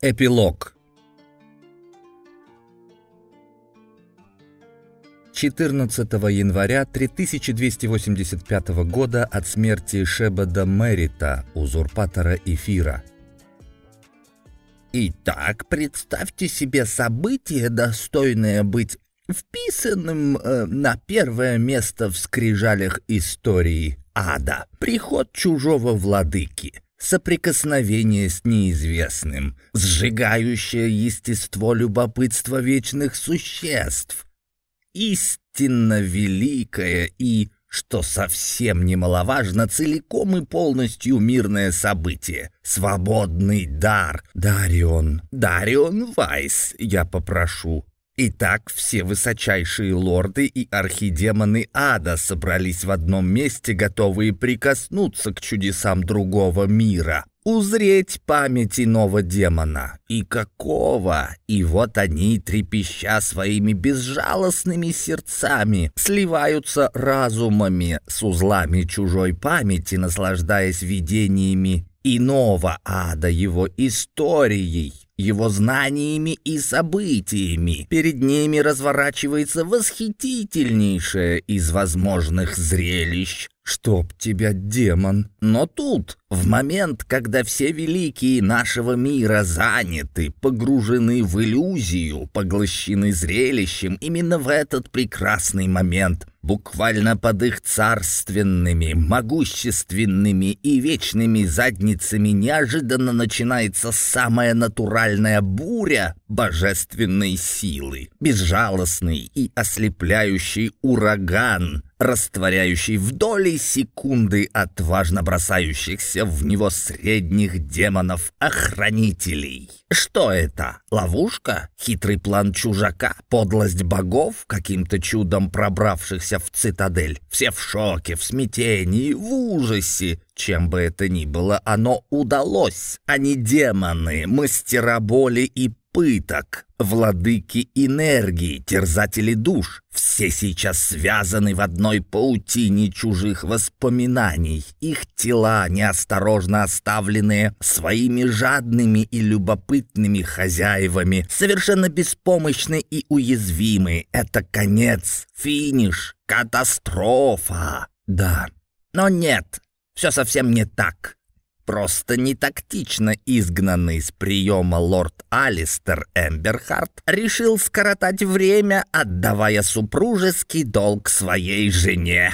Эпилог 14 января 3285 года от смерти Шебада Мерита, узурпатора Эфира. Итак, представьте себе событие, достойное быть вписанным э, на первое место в скрижалях истории ада. Приход чужого владыки, соприкосновение с неизвестным, сжигающее естество любопытства вечных существ. Истинно великое и, что совсем немаловажно, целиком и полностью мирное событие. Свободный дар. Дарион, Дарион Вайс, я попрошу. Итак, все высочайшие лорды и архидемоны ада собрались в одном месте, готовые прикоснуться к чудесам другого мира, узреть память иного демона. И какого? И вот они, трепеща своими безжалостными сердцами, сливаются разумами с узлами чужой памяти, наслаждаясь видениями иного ада, его историей, его знаниями и событиями. Перед ними разворачивается восхитительнейшее из возможных зрелищ. Чтоб тебя, демон! Но тут, в момент, когда все великие нашего мира заняты, погружены в иллюзию, поглощены зрелищем, именно в этот прекрасный момент, буквально под их царственными, могущественными и вечными задницами неожиданно начинается самая натуральная буря божественной силы, безжалостный и ослепляющий ураган, растворяющий в доли секунды отважно бросающихся в него средних демонов-охранителей. Что это? Ловушка? Хитрый план чужака? Подлость богов, каким-то чудом пробравшихся в цитадель? Все в шоке, в смятении, в ужасе. Чем бы это ни было, оно удалось. Они демоны, мастера боли и пыток, владыки энергии, терзатели душ. Все сейчас связаны в одной паутине чужих воспоминаний. Их тела, неосторожно оставленные своими жадными и любопытными хозяевами, совершенно беспомощны и уязвимы. Это конец, финиш, катастрофа. Да, но нет, все совсем не так. Просто нетактично изгнанный с приема лорд Алистер Эмберхарт решил скоротать время, отдавая супружеский долг своей жене.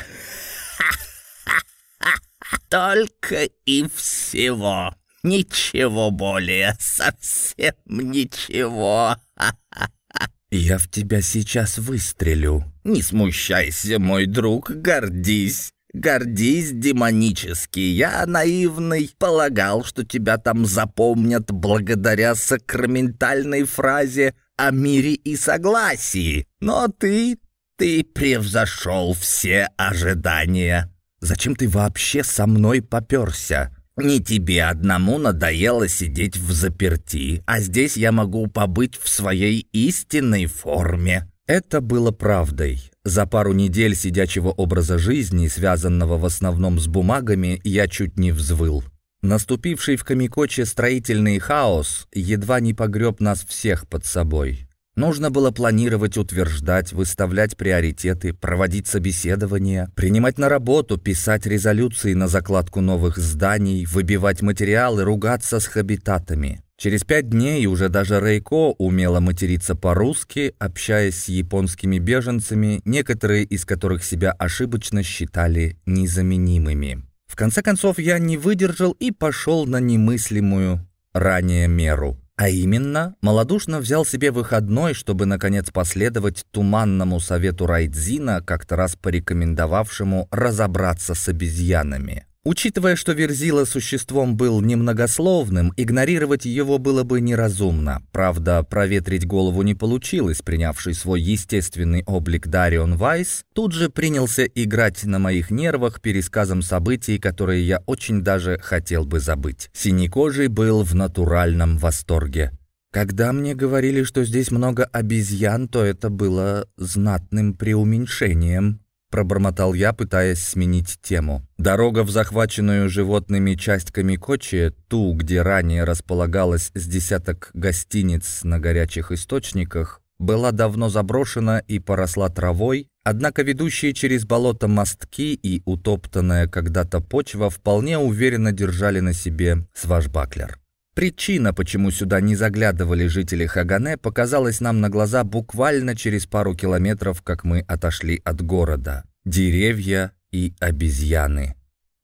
Только и всего. Ничего более, совсем ничего. Я в тебя сейчас выстрелю. Не смущайся, мой друг, гордись. Гордись демонически. Я, наивный, полагал, что тебя там запомнят благодаря сакраментальной фразе о мире и согласии. Но ты, ты превзошел все ожидания. Зачем ты вообще со мной поперся? Не тебе одному надоело сидеть в заперти, а здесь я могу побыть в своей истинной форме. Это было правдой. За пару недель сидячего образа жизни, связанного в основном с бумагами, я чуть не взвыл. Наступивший в Камикоче строительный хаос едва не погреб нас всех под собой. Нужно было планировать, утверждать, выставлять приоритеты, проводить собеседования, принимать на работу, писать резолюции на закладку новых зданий, выбивать материалы, ругаться с хабитатами. Через пять дней уже даже Рейко умела материться по-русски, общаясь с японскими беженцами, некоторые из которых себя ошибочно считали незаменимыми. В конце концов, я не выдержал и пошел на немыслимую ранее меру. А именно, малодушно взял себе выходной, чтобы, наконец, последовать туманному совету Райдзина, как-то раз порекомендовавшему разобраться с обезьянами. Учитывая, что Верзила существом был немногословным, игнорировать его было бы неразумно. Правда, проветрить голову не получилось, принявший свой естественный облик Дарион Вайс тут же принялся играть на моих нервах пересказом событий, которые я очень даже хотел бы забыть. Синекожий был в натуральном восторге. Когда мне говорили, что здесь много обезьян, то это было знатным преуменьшением. Пробормотал я, пытаясь сменить тему. Дорога в захваченную животными часть Камикочи, ту, где ранее располагалась с десяток гостиниц на горячих источниках, была давно заброшена и поросла травой, однако ведущие через болото мостки и утоптанная когда-то почва вполне уверенно держали на себе сважбаклер. Причина, почему сюда не заглядывали жители Хагане, показалась нам на глаза буквально через пару километров, как мы отошли от города. Деревья и обезьяны.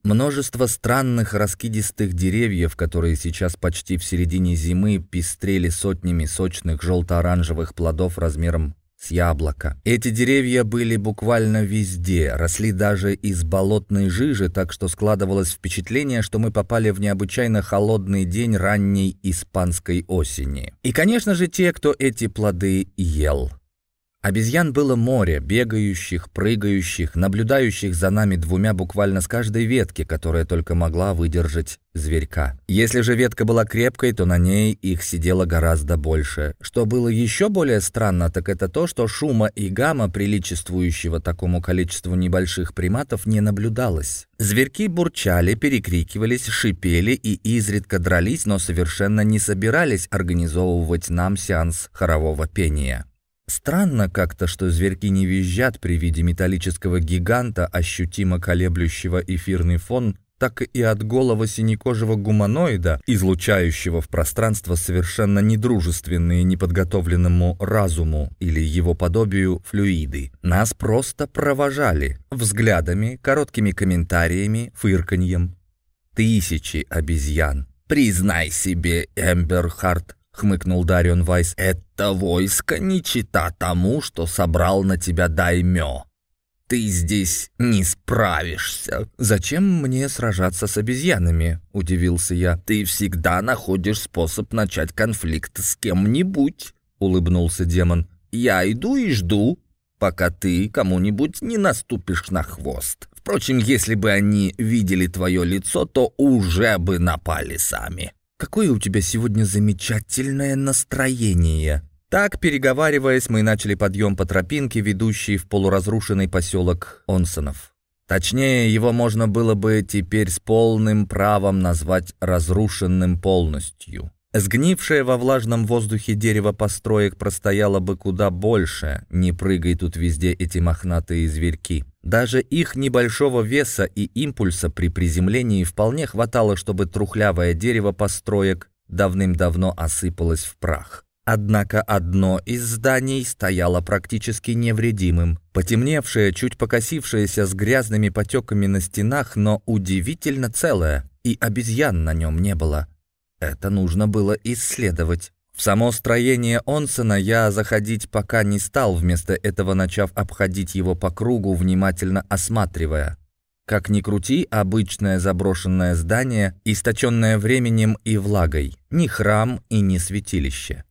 Множество странных раскидистых деревьев, которые сейчас почти в середине зимы пестрели сотнями сочных желто-оранжевых плодов размером с яблоко. Эти деревья были буквально везде, росли даже из болотной жижи, так что складывалось впечатление, что мы попали в необычайно холодный день ранней испанской осени. И, конечно же, те, кто эти плоды ел. Обезьян было море, бегающих, прыгающих, наблюдающих за нами двумя буквально с каждой ветки, которая только могла выдержать зверька. Если же ветка была крепкой, то на ней их сидело гораздо больше. Что было еще более странно, так это то, что шума и гамма, приличествующего такому количеству небольших приматов, не наблюдалось. Зверьки бурчали, перекрикивались, шипели и изредка дрались, но совершенно не собирались организовывать нам сеанс хорового пения. Странно как-то, что зверьки не визжат при виде металлического гиганта, ощутимо колеблющего эфирный фон, так и от голого синекожего гуманоида, излучающего в пространство совершенно недружественные неподготовленному разуму или его подобию флюиды. Нас просто провожали взглядами, короткими комментариями, фырканьем. Тысячи обезьян. Признай себе, Эмберхарт, — хмыкнул Дарион Вайс. «Это войско не чита тому, что собрал на тебя даймё. Ты здесь не справишься». «Зачем мне сражаться с обезьянами?» — удивился я. «Ты всегда находишь способ начать конфликт с кем-нибудь», — улыбнулся демон. «Я иду и жду, пока ты кому-нибудь не наступишь на хвост. Впрочем, если бы они видели твое лицо, то уже бы напали сами». «Какое у тебя сегодня замечательное настроение!» Так, переговариваясь, мы начали подъем по тропинке, ведущей в полуразрушенный поселок Онсонов. Точнее, его можно было бы теперь с полным правом назвать разрушенным полностью. Сгнившее во влажном воздухе дерево построек простояло бы куда больше, не прыгай тут везде эти мохнатые зверьки. Даже их небольшого веса и импульса при приземлении вполне хватало, чтобы трухлявое дерево построек давным-давно осыпалось в прах. Однако одно из зданий стояло практически невредимым. Потемневшее, чуть покосившееся с грязными потеками на стенах, но удивительно целое, и обезьян на нем не было. Это нужно было исследовать. В само строение Онсена я заходить пока не стал, вместо этого начав обходить его по кругу, внимательно осматривая. Как ни крути, обычное заброшенное здание, источенное временем и влагой. Ни храм и ни святилище.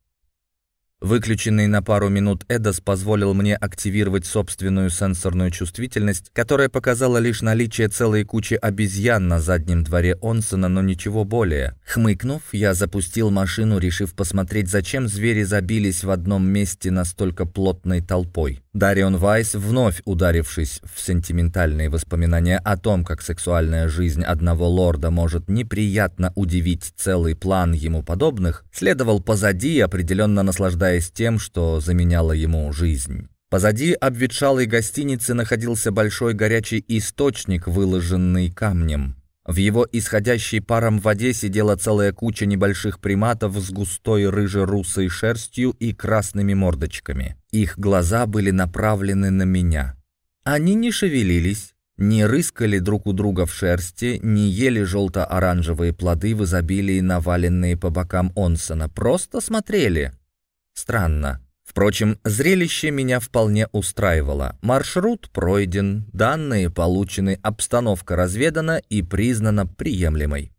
Выключенный на пару минут Эдос позволил мне активировать собственную сенсорную чувствительность, которая показала лишь наличие целой кучи обезьян на заднем дворе Онсона, но ничего более. Хмыкнув, я запустил машину, решив посмотреть, зачем звери забились в одном месте настолько плотной толпой. Дарион Вайс, вновь ударившись в сентиментальные воспоминания о том, как сексуальная жизнь одного лорда может неприятно удивить целый план ему подобных, следовал позади, определенно наслаждаясь тем, что заменяло ему жизнь. Позади обветшалой гостиницы находился большой горячий источник, выложенный камнем. В его исходящей паром воде сидела целая куча небольших приматов с густой рыже-русой шерстью и красными мордочками. Их глаза были направлены на меня. Они не шевелились, не рыскали друг у друга в шерсти, не ели желто-оранжевые плоды в изобилии, наваленные по бокам Онсона, просто смотрели. Странно. Впрочем, зрелище меня вполне устраивало. Маршрут пройден, данные получены, обстановка разведана и признана приемлемой.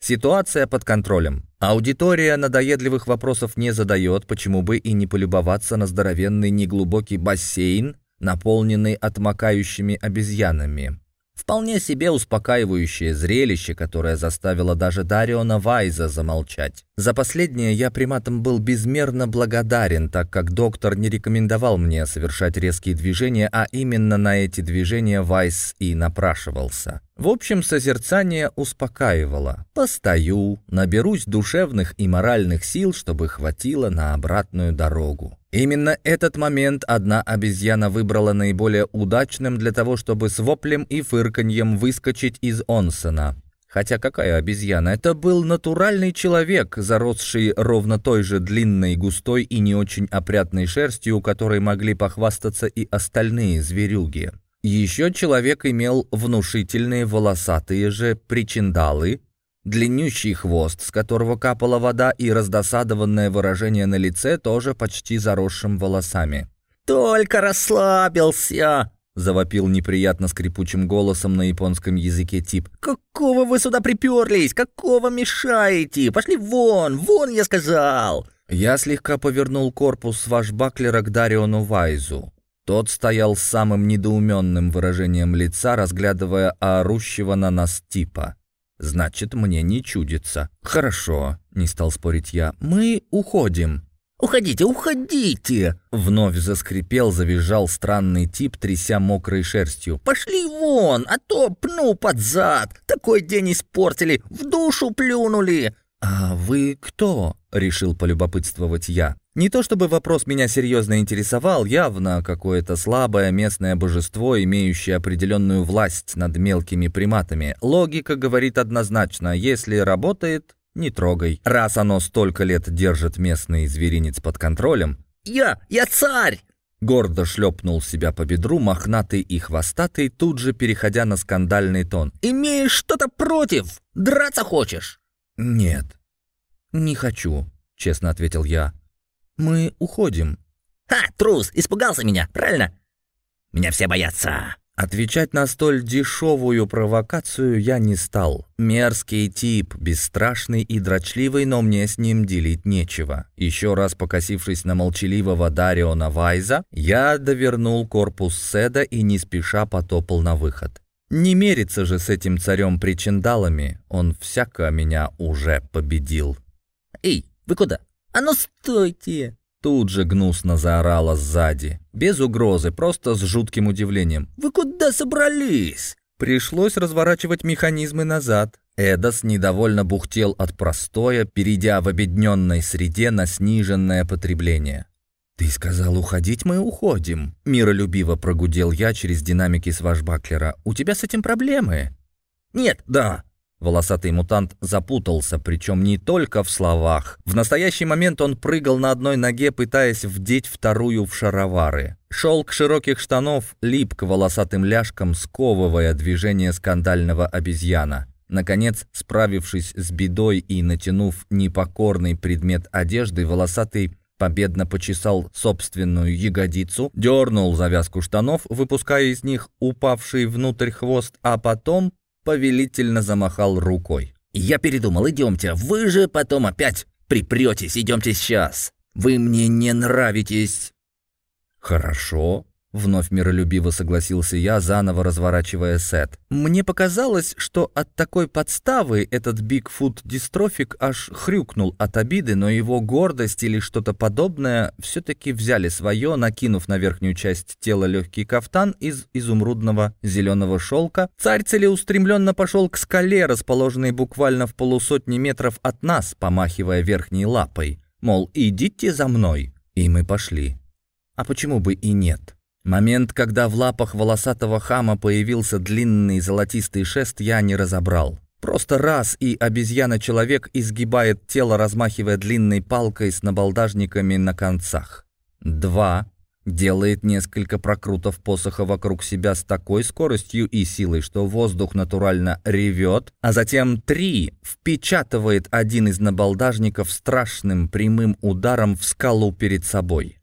Ситуация под контролем. Аудитория надоедливых вопросов не задает, почему бы и не полюбоваться на здоровенный неглубокий бассейн, наполненный отмокающими обезьянами. Вполне себе успокаивающее зрелище, которое заставило даже Дариона Вайза замолчать. За последнее я приматом был безмерно благодарен, так как доктор не рекомендовал мне совершать резкие движения, а именно на эти движения Вайс и напрашивался. В общем, созерцание успокаивало. Постою, наберусь душевных и моральных сил, чтобы хватило на обратную дорогу. Именно этот момент одна обезьяна выбрала наиболее удачным для того, чтобы с воплем и фырканьем выскочить из онсена. Хотя какая обезьяна? Это был натуральный человек, заросший ровно той же длинной, густой и не очень опрятной шерстью, которой могли похвастаться и остальные зверюги. Еще человек имел внушительные волосатые же причиндалы, Длиннющий хвост, с которого капала вода, и раздосадованное выражение на лице, тоже почти заросшим волосами. «Только расслабился!» — завопил неприятно скрипучим голосом на японском языке тип. «Какого вы сюда приперлись? Какого мешаете? Пошли вон! Вон, я сказал!» Я слегка повернул корпус свашбаклера к Дариону Вайзу. Тот стоял с самым недоуменным выражением лица, разглядывая орущего на нас типа. Значит, мне не чудится. Хорошо, не стал спорить я. Мы уходим. «Уходите, уходите!» Вновь заскрипел, завизжал странный тип, тряся мокрой шерстью. «Пошли вон, а то пну под зад! Такой день испортили, в душу плюнули!» «А вы кто?» — решил полюбопытствовать я. Не то чтобы вопрос меня серьезно интересовал, явно какое-то слабое местное божество, имеющее определенную власть над мелкими приматами. Логика говорит однозначно, если работает, не трогай. Раз оно столько лет держит местный зверинец под контролем... «Я! Я царь!» Гордо шлепнул себя по бедру, мохнатый и хвостатый, тут же переходя на скандальный тон. «Имеешь что-то против? Драться хочешь?» «Нет, не хочу», — честно ответил я. Мы уходим». «Ха, трус, испугался меня, правильно?» «Меня все боятся». Отвечать на столь дешевую провокацию я не стал. Мерзкий тип, бесстрашный и дрочливый, но мне с ним делить нечего. Еще раз покосившись на молчаливого Дариона Вайза, я довернул корпус Седа и не спеша потопал на выход. Не мериться же с этим царем-причиндалами, он всяко меня уже победил. «Эй, вы куда?» «А ну стойте!» Тут же гнусно заорала сзади. Без угрозы, просто с жутким удивлением. «Вы куда собрались?» Пришлось разворачивать механизмы назад. Эдос недовольно бухтел от простоя, перейдя в обедненной среде на сниженное потребление. «Ты сказал уходить, мы уходим», — миролюбиво прогудел я через динамики свашбаклера. «У тебя с этим проблемы?» «Нет, да», Волосатый мутант запутался, причем не только в словах. В настоящий момент он прыгал на одной ноге, пытаясь вдеть вторую в шаровары. Шелк широких штанов лип к волосатым ляжкам, сковывая движение скандального обезьяна. Наконец, справившись с бедой и натянув непокорный предмет одежды, волосатый победно почесал собственную ягодицу, дернул завязку штанов, выпуская из них упавший внутрь хвост, а потом повелительно замахал рукой. «Я передумал, идемте. Вы же потом опять припретесь, идемте сейчас. Вы мне не нравитесь». «Хорошо», Вновь миролюбиво согласился я, заново разворачивая сет. Мне показалось, что от такой подставы этот Бигфут-дистрофик аж хрюкнул от обиды, но его гордость или что-то подобное все-таки взяли свое, накинув на верхнюю часть тела легкий кафтан из изумрудного зеленого шелка. Царь целеустремленно пошел к скале, расположенной буквально в полусотни метров от нас, помахивая верхней лапой. Мол, идите за мной. И мы пошли. А почему бы и нет? Момент, когда в лапах волосатого хама появился длинный золотистый шест, я не разобрал. Просто раз, и обезьяна-человек изгибает тело, размахивая длинной палкой с набалдажниками на концах. Два. Делает несколько прокрутов посоха вокруг себя с такой скоростью и силой, что воздух натурально ревет, а затем три. Впечатывает один из набалдажников страшным прямым ударом в скалу перед собой.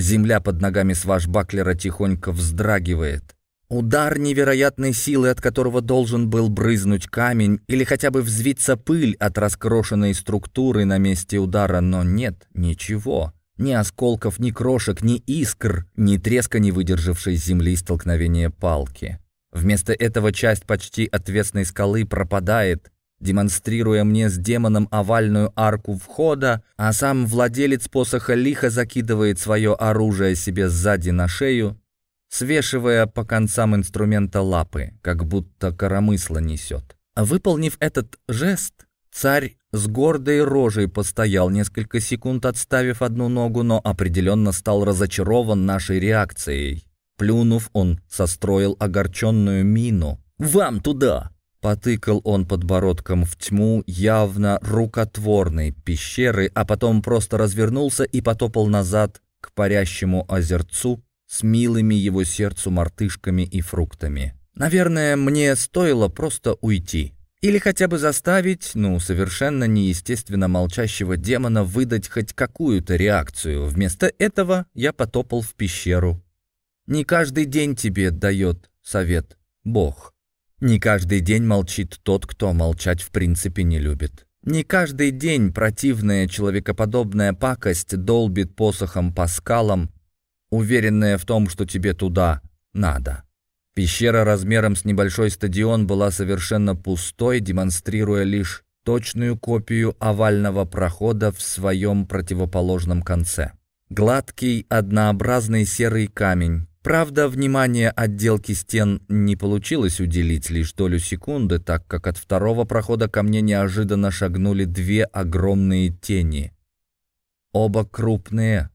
Земля под ногами свашбаклера тихонько вздрагивает. Удар невероятной силы, от которого должен был брызнуть камень или хотя бы взвиться пыль от раскрошенной структуры на месте удара, но нет, ничего. Ни осколков, ни крошек, ни искр, ни треска не выдержавшей земли столкновения палки. Вместо этого часть почти отвесной скалы пропадает, демонстрируя мне с демоном овальную арку входа, а сам владелец посоха лихо закидывает свое оружие себе сзади на шею, свешивая по концам инструмента лапы, как будто коромысло несет. Выполнив этот жест, царь с гордой рожей постоял несколько секунд, отставив одну ногу, но определенно стал разочарован нашей реакцией. Плюнув, он состроил огорченную мину. «Вам туда!» Потыкал он подбородком в тьму явно рукотворной пещеры, а потом просто развернулся и потопал назад к парящему озерцу с милыми его сердцу мартышками и фруктами. Наверное, мне стоило просто уйти. Или хотя бы заставить, ну, совершенно неестественно молчащего демона выдать хоть какую-то реакцию. Вместо этого я потопал в пещеру. Не каждый день тебе дает совет Бог. Не каждый день молчит тот, кто молчать в принципе не любит. Не каждый день противная человекоподобная пакость долбит посохом по скалам, уверенная в том, что тебе туда надо. Пещера размером с небольшой стадион была совершенно пустой, демонстрируя лишь точную копию овального прохода в своем противоположном конце. Гладкий, однообразный серый камень, Правда, внимание отделки стен не получилось уделить лишь долю секунды, так как от второго прохода ко мне неожиданно шагнули две огромные тени. Оба крупные,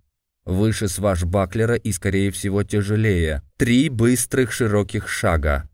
выше свашбаклера и, скорее всего, тяжелее. Три быстрых широких шага.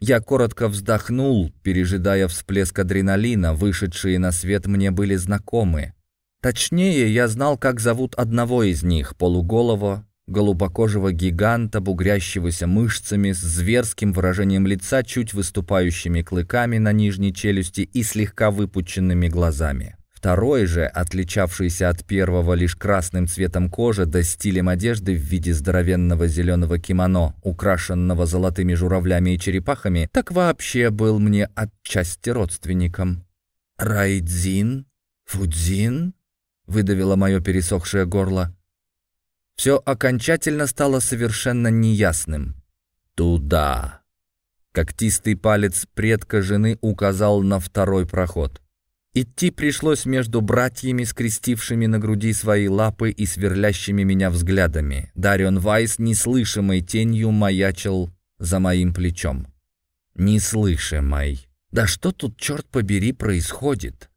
Я коротко вздохнул, пережидая всплеск адреналина, вышедшие на свет мне были знакомы. Точнее, я знал, как зовут одного из них, полуголого, голубокожего гиганта, бугрящегося мышцами, с зверским выражением лица, чуть выступающими клыками на нижней челюсти и слегка выпученными глазами. Второй же, отличавшийся от первого лишь красным цветом кожи да стилем одежды в виде здоровенного зеленого кимоно, украшенного золотыми журавлями и черепахами, так вообще был мне отчасти родственником. «Райдзин? Фудзин?» — выдавило мое пересохшее горло все окончательно стало совершенно неясным. «Туда!» Когтистый палец предка жены указал на второй проход. Идти пришлось между братьями, скрестившими на груди свои лапы и сверлящими меня взглядами. Дарион Вайс неслышимой тенью маячил за моим плечом. Неслышимой. Да что тут, черт побери, происходит?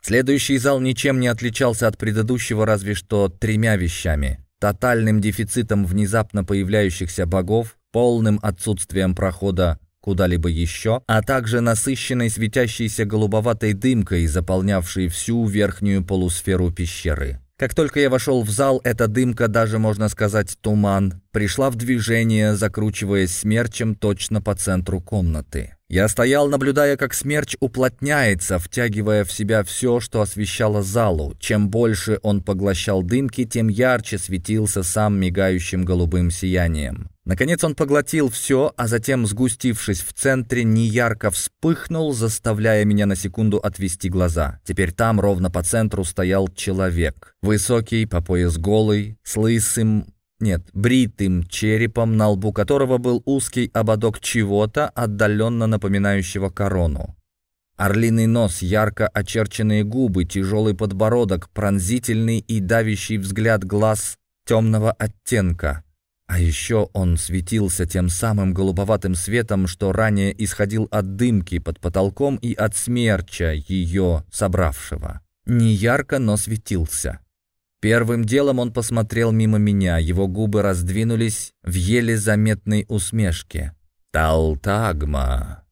Следующий зал ничем не отличался от предыдущего, разве что тремя вещами тотальным дефицитом внезапно появляющихся богов, полным отсутствием прохода куда-либо еще, а также насыщенной светящейся голубоватой дымкой, заполнявшей всю верхнюю полусферу пещеры. Как только я вошел в зал, эта дымка, даже можно сказать туман, пришла в движение, закручиваясь смерчем точно по центру комнаты. Я стоял, наблюдая, как смерч уплотняется, втягивая в себя все, что освещало залу. Чем больше он поглощал дымки, тем ярче светился сам мигающим голубым сиянием. Наконец он поглотил все, а затем, сгустившись в центре, неярко вспыхнул, заставляя меня на секунду отвести глаза. Теперь там, ровно по центру, стоял человек. Высокий, по пояс голый, с лысым, нет, бритым черепом, на лбу которого был узкий ободок чего-то, отдаленно напоминающего корону. Орлиный нос, ярко очерченные губы, тяжелый подбородок, пронзительный и давящий взгляд глаз темного оттенка. А еще он светился тем самым голубоватым светом, что ранее исходил от дымки под потолком и от смерча ее собравшего. Не ярко, но светился. Первым делом он посмотрел мимо меня, его губы раздвинулись в еле заметной усмешке. «Талтагма!»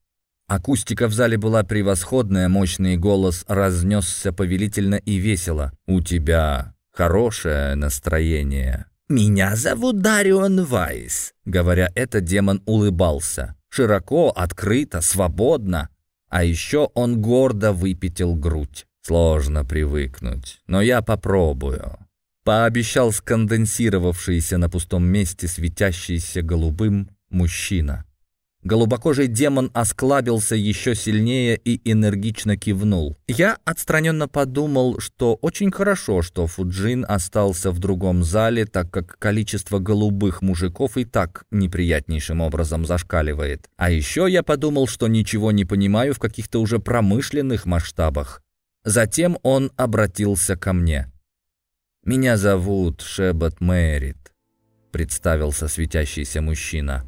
Акустика в зале была превосходная, мощный голос разнесся повелительно и весело. «У тебя хорошее настроение». «Меня зовут Дарион Вайс», — говоря это, демон улыбался. Широко, открыто, свободно. А еще он гордо выпятил грудь. Сложно привыкнуть, но я попробую. Пообещал сконденсировавшийся на пустом месте светящийся голубым мужчина. Голубокожий демон осклабился еще сильнее и энергично кивнул. Я отстраненно подумал, что очень хорошо, что Фуджин остался в другом зале, так как количество голубых мужиков и так неприятнейшим образом зашкаливает. А еще я подумал, что ничего не понимаю в каких-то уже промышленных масштабах. Затем он обратился ко мне. «Меня зовут Шебет Мэрит», — представился светящийся мужчина.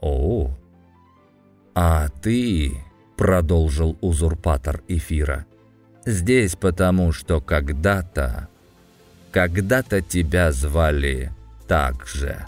«О, а ты...» — продолжил узурпатор эфира. «Здесь потому, что когда-то... Когда-то тебя звали так же».